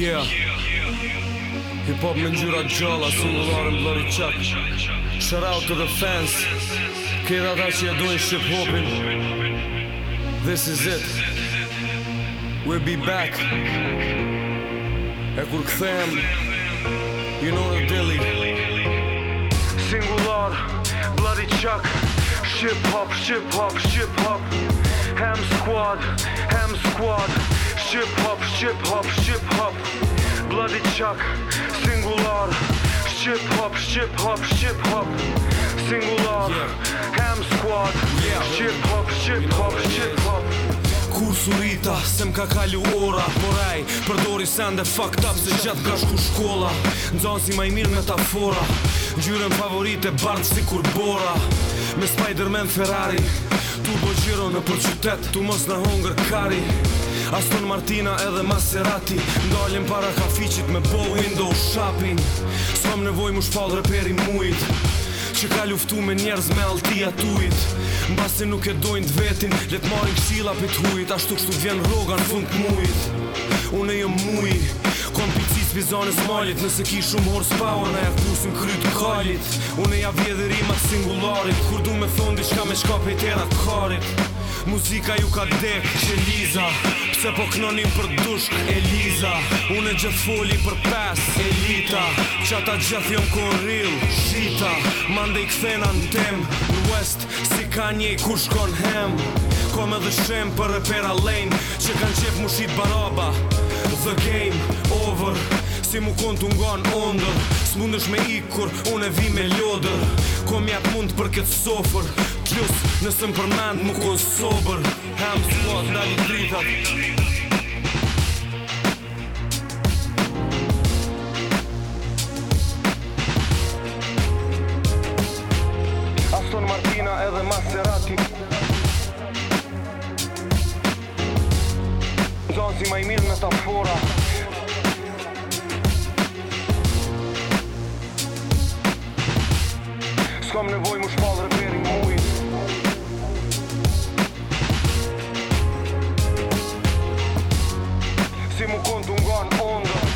Yeah Hip-hop me n'gjyra gjolla Singular and Bloody Chuck Shout out to the fans Kërë ata që ja duin' ship hopin' This is it We'll be back E kur këthejm You know the daily Singular, Bloody Chuck Ship hop, ship hop, ship hop Ham squad, ham squad Shqip hop, shqip hop, shqip hop Bloody Chuck, singular Shqip hop, shqip hop, shqip hop Singular, yeah. ham squad yeah. Shqip hop, shqip you hop, shqip is. hop Kur surita, se m'ka kalu ora Poraj, përdori sen dhe fuck up Se gjatë ka shku shkolla Ndzon si maj mirë metafora Gjyren favorit e si kur bora Me Spiderman Ferrari Turbo Giro në për qytet Tu mos në hunger kari Aston Martina edhe Maserati Ndallim para kafiqit me bow window shopping S'kam nevoj mu shpal reperi mujt Që ka luftu me njerëz me altia tujt Në basi nuk e dojnë të vetin Letë marim shila pit hujt Ashtu kështu vjen roga në fund të mujt Unë e jëm muj Kom pëjtësis vizanës malit Nëse ki shumë horse power Në ja kusim kryt kallit Unë e ja vjedhëri ma singularit Kur du me thonë diçka me shka pejtera të karit Muzika ju ka dek që liza Pse po knonim për dush Eliza Unë e foli për pes Elita Qa ta gjëfjon ku në rril Shita Mande i kthena në tem Në west Si ka një i ku shkon hem Ko me dhe shem për repera lane Që kanë qep mushit baraba The game over si mu kon të ngon ondër S'mund është me ikur, unë e vi me lodër Kom jatë mund për këtë sofer Plus, nësë më përmend mu kon sober Hem s'plot nga të dritat edhe Maserati Zonë si maj mirë në tafora fora në tafora Më nevojë më shpallër për i mui Si më kontu nga në ondo